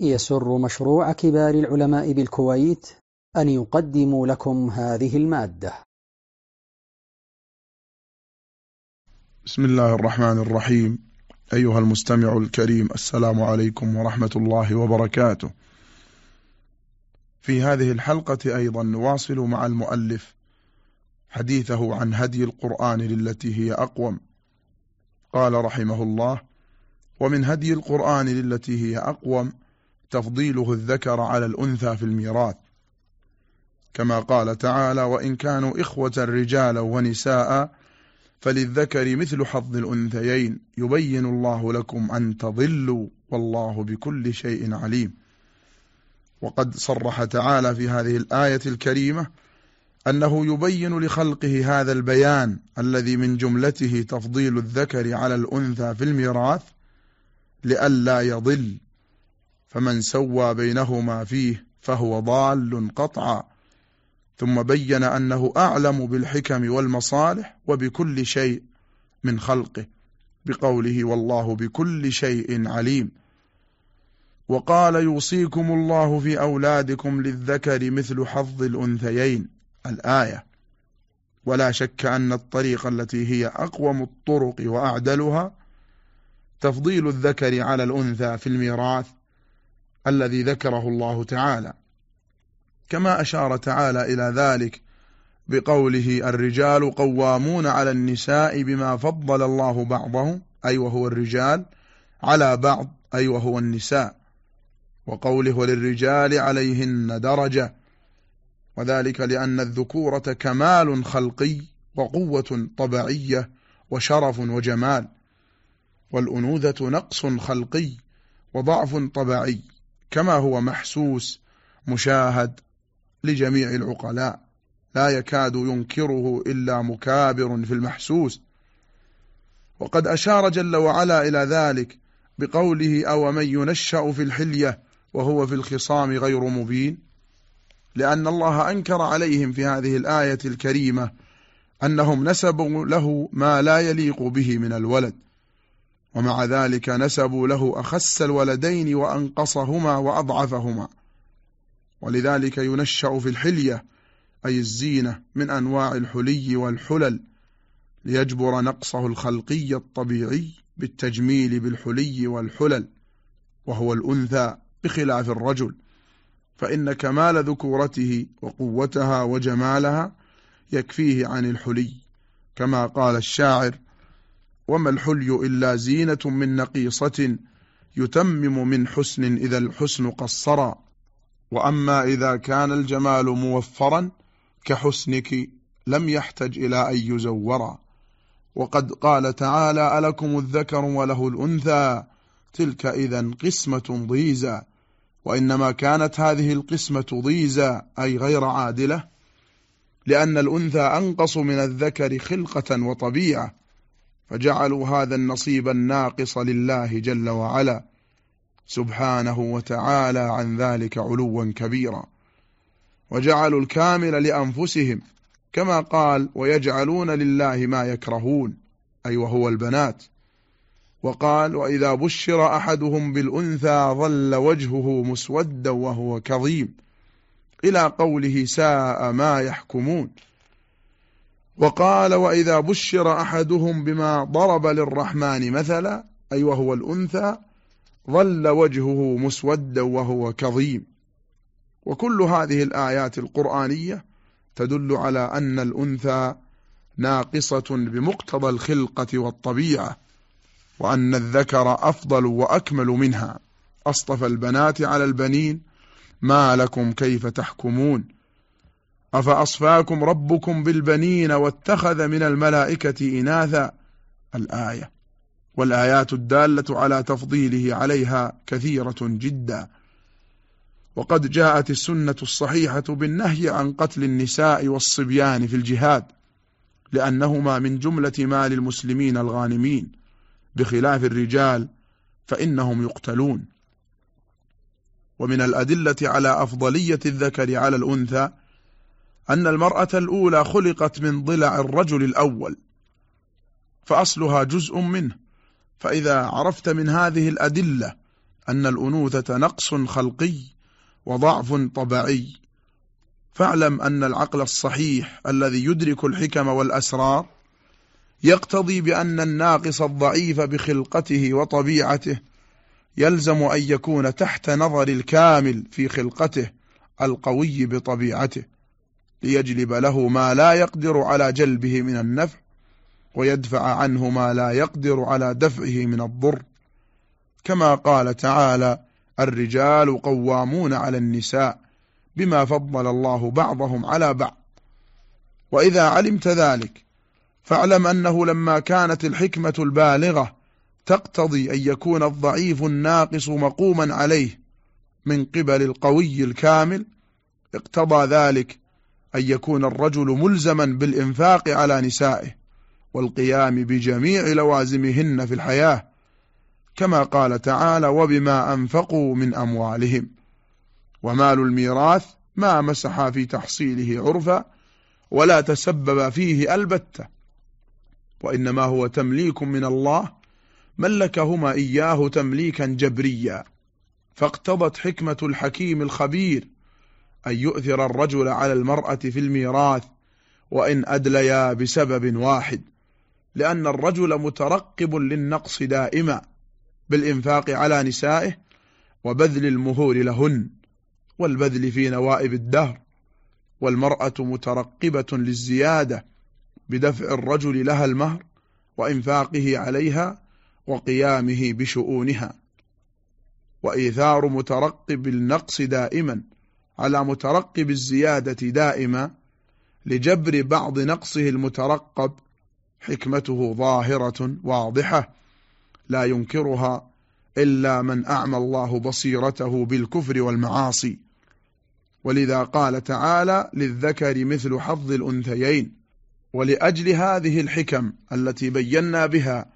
يسر مشروع كبار العلماء بالكويت أن يقدم لكم هذه المادة. بسم الله الرحمن الرحيم. أيها المستمع الكريم السلام عليكم ورحمة الله وبركاته. في هذه الحلقة أيضا نواصل مع المؤلف حديثه عن هدي القرآن للتي هي أقوم. قال رحمه الله ومن هدي القرآن للتي هي أقوم تفضيله الذكر على الأنثى في الميراث. كما قال تعالى وإن كانوا إخوة رجالا ونساء فللذكر مثل حظ الأنثيين. يبين الله لكم أن تضلوا والله بكل شيء عليم. وقد صرح تعالى في هذه الآية الكريمة أنه يبين لخلقه هذا البيان الذي من جملته تفضيل الذكر على الأنثى في الميراث لئلا يضل. فمن سوى بينهما فيه فهو ضال قطعا. ثم بين أنه أعلم بالحكم والمصالح وبكل شيء من خلقه بقوله والله بكل شيء عليم. وقال يوصيكم الله في أولادكم للذكر مثل حظ الأنثيين الآية. ولا شك أن الطريقة التي هي أقوم الطرق وأعدلها تفضيل الذكر على الأنثى في الميراث الذي ذكره الله تعالى. كما أشار تعالى إلى ذلك بقوله الرجال قوامون على النساء بما فضل الله بعضهم أي وهو الرجال على بعض أي وهو النساء. وقوله وللرجال عليهن درجة وذلك لأن الذكورة كمال خلقي وقوة طبيعية وشرف وجمال والأنوثة نقص خلقي وضعف طبيعي كما هو محسوس مشاهد لجميع العقلاء لا يكاد ينكره إلا مكابر في المحسوس. وقد أشار جل وعلا إلى ذلك بقوله أو من ينشأ في الحلية وهو في الخصام غير مبين؟ لأن الله أنكر عليهم في هذه الآية الكريمة أنهم نسبوا له ما لا يليق به من الولد. ومع ذلك نسبوا له أخس الولدين وأنقصهما وأضعفهما. ولذلك ينشأ في الحلية أي الزينة من أنواع الحلي والحلل ليجبر نقصه الخلقي الطبيعي بالتجميل بالحلي والحلل وهو الأنثى بخلاف الرجل. فإن كمال ذكورته وقوتها وجمالها يكفيه عن الحلي كما قال الشاعر وما الحلي إلا زينة من نقيصة يتمم من حسن إذا الحسن قصرا. وأما إذا كان الجمال موفرا كحسنك لم يحتج إلى أن يزورا. وقد قال تعالى ألكم الذكر وله الأنثى تلك إذا قسمة ضيزى. وإنما كانت هذه القسمة ضيزى أي غير عادلة لأن الأنثى أنقص من الذكر خلقة وطبيعة. فجعلوا هذا النصيب الناقص لله جل وعلا سبحانه وتعالى عن ذلك علوا كبيرا. وجعلوا الكامل لأنفسهم كما قال ويجعلون لله ما يكرهون أي وهو البنات. وقال وإذا بشر أحدهم بالأنثى ظل وجهه مسودا وهو كظيم إلى قوله ساء ما يحكمون. وقال وإذا بشر أحدهم بما ضرب للرحمن مثلا أي وهو الأنثى ظل وجهه مسودا وهو كظيم. وكل هذه الآيات القرآنية تدل على أن الأنثى ناقصة بمقتضى الخلقة والطبيعة وأن الذكر أفضل وأكمل منها. أصطفى البنات على البنين ما لكم كيف تحكمون؟ أفأصفاكم ربكم بالبنين واتخذ من الملائكة إناثا؟ الآية. والآيات الدالة على تفضيله عليها كثيرة جدا. وقد جاءت السنة الصحيحة بالنهي عن قتل النساء والصبيان في الجهاد لأنهما من جملة مال المسلمين الغانمين. بخلاف الرجال فإنهم يقتلون. ومن الأدلة على أفضلية الذكر على الأنثى أن المرأة الأولى خلقت من ضلع الرجل الأول فأصلها جزء منه. فإذا عرفت من هذه الأدلة أن الأنوثة نقص خلقي وضعف طبعي فاعلم أن العقل الصحيح الذي يدرك الحكم والأسرار يقتضي بأن الناقص الضعيف بخلقته وطبيعته يلزم أن يكون تحت نظر الكامل في خلقته القوي بطبيعته. ليجلب له ما لا يقدر على جلبه من النفع ويدفع عنه ما لا يقدر على دفعه من الضر. كما قال تعالى الرجال قوامون على النساء بما فضل الله بعضهم على بعض وإذا علمت ذلك فاعلم أنه لما كانت الحكمة البالغة تقتضي أن يكون الضعيف الناقص مقوما عليه من قبل القوي الكامل اقتضى ذلك أن يكون الرجل ملزما بالإنفاق على نسائه والقيام بجميع لوازمهن في الحياة كما قال تعالى وبما أنفقوا من أموالهم ومال الميراث ما مسح في تحصيله عرفا ولا تسبب فيه البتة وإنما هو تمليك من الله ملكهما إياه تمليكا جبريا. فاقتضت حكمة الحكيم الخبير أن يؤثر الرجل على المرأة في الميراث وإن أدليا بسبب واحد لأن الرجل مترقب للنقص دائما بالإنفاق على نسائه وبذل المهور لهن والبذل في نوائب الدهر والمرأة مترقبة للزيادة بدفع الرجل لها المهر وإنفاقه عليها وقيامه بشؤونها وإيثار مترقب النقص دائما على مترقب الزيادة دائما لجبر بعض نقصه المترقب حكمته ظاهرة واضحة لا ينكرها إلا من أعمى الله بصيرته بالكفر والمعاصي. ولذا قال تعالى للذكر مثل حظ الأنثيين ولأجل هذه الحكم التي بينا بها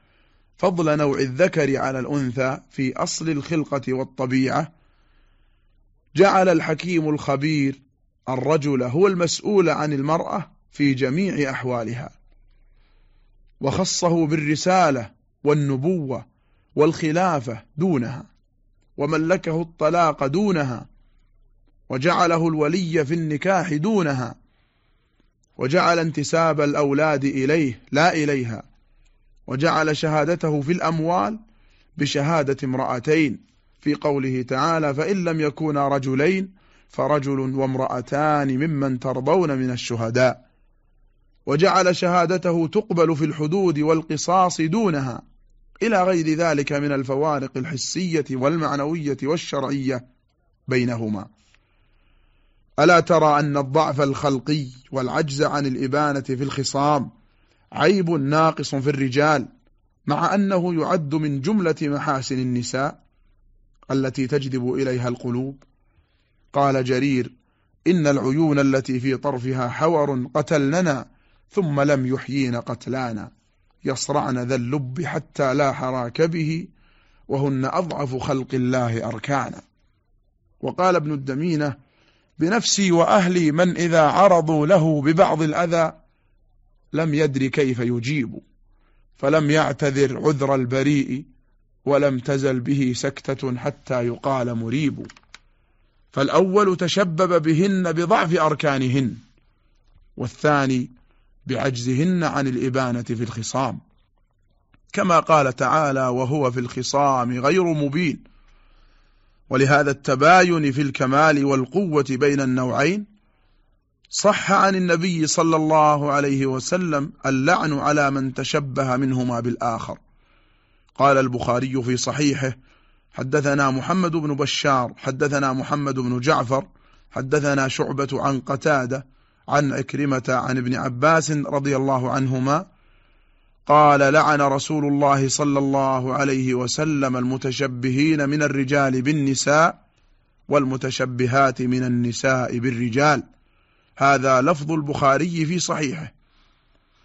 فضل نوع الذكر على الأنثى في أصل الخلقة والطبيعة جعل الحكيم الخبير الرجل هو المسؤول عن المرأة في جميع أحوالها. وخصه بالرسالة والنبوة والخلافة دونها وملكه الطلاق دونها وجعله الولي في النكاح دونها وجعل انتساب الأولاد إليه لا إليها وجعل شهادته في الأموال بشهادة امرأتين. في قوله تعالى فإن لم يكونا رجلين فرجل وامرأتان ممن ترضون من الشهداء. وجعل شهادته تقبل في الحدود والقصاص دونها. إلى غير ذلك من الفوارق الحسية والمعنوية والشرعية بينهما. ألا ترى أن الضعف الخلقي والعجز عن الإبانة في الخصام عيب ناقص في الرجال مع أنه يعد من جملة محاسن النساء؟ التي تجذب إليها القلوب؟ قال جرير إن العيون التي في طرفها حور قتلننا ثم لم يحيين قتلانا. يصرعن ذا اللب حتى لا حراك به وهن أضعف خلق الله أركانا. وقال ابن الدمينة بنفسي وأهلي من إذا عرضوا له ببعض الأذى لم يدر كيف يجيب فلم يعتذر عذر البريء ولم تزل به سكتة حتى يقال مريب. فالأول تشبب بهن بضعف أركانهن والثاني بعجزهن عن الإبانة في الخصام. كما قال تعالى وهو في الخصام غير مبين ولهذا التباين في الكمال والقوة بين النوعين صح عن النبي صلى الله عليه وسلم اللعن على من تشبه منهما بالآخر. قال البخاري في صحيحه حدثنا محمد بن بشار حدثنا محمد بن جعفر حدثنا شعبة عن قتادة عن أكرمة عن ابن عباس رضي الله عنهما قال لعن رسول الله صلى الله عليه وسلم المتشبهين من الرجال بالنساء والمتشبهات من النساء بالرجال. هذا لفظ البخاري في صحيحه.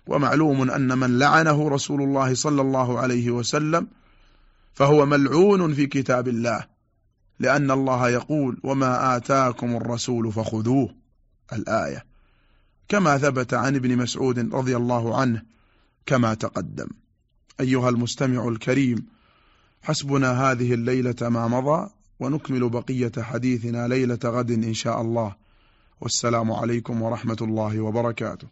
ومعلوم أن من لعنه رسول الله صلى الله عليه وسلم فهو ملعون في كتاب الله لأن الله يقول وما آتاكم الرسول فخذوه الآية. كما ثبت عن ابن مسعود رضي الله عنه كما تقدم. أيها المستمع الكريم حسبنا هذه الليلة ما مضى ونكمل بقية حديثنا ليلة غد إن شاء الله. والسلام عليكم ورحمة الله وبركاته.